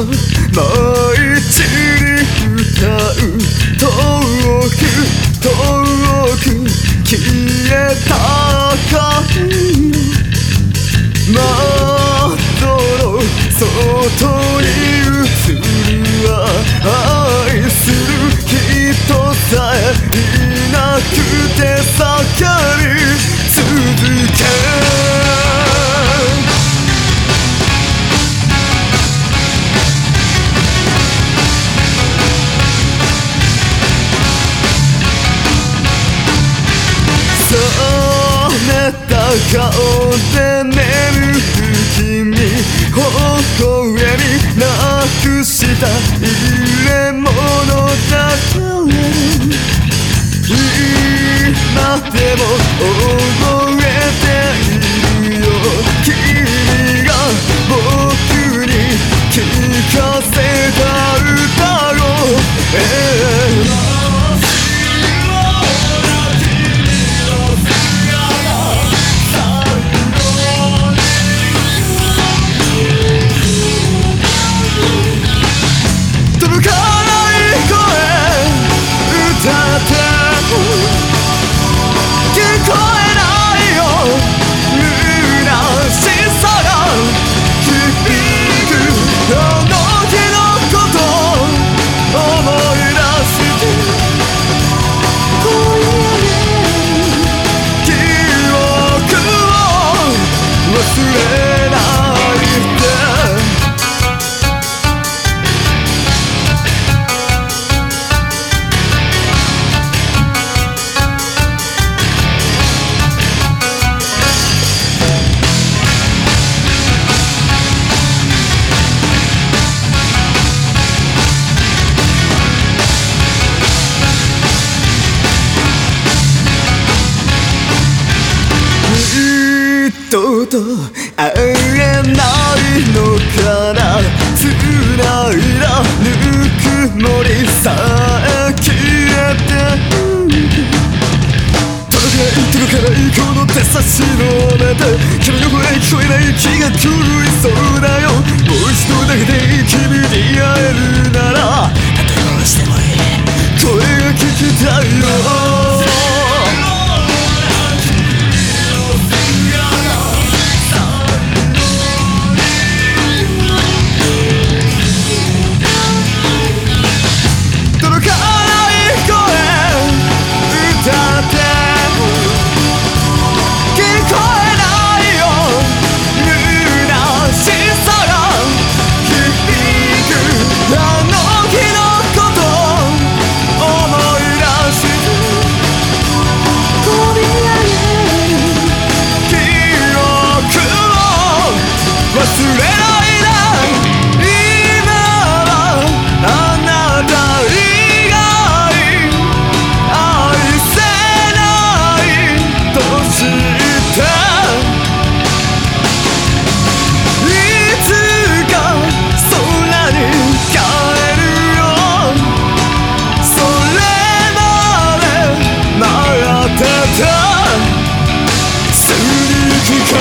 毎日に歌う遠く遠く消えた影の窓の外に顔で眠る君微笑みなくした入れ物だから今でも思う人と会えないのかな繋いだぬくもりさえ消えて届かない届かないこの手差し伸べて君の声聞こえない気が狂いそうだよもう一度だけで君に会えるならたとえ殺してもいい声が聞きたいた過ぎゆく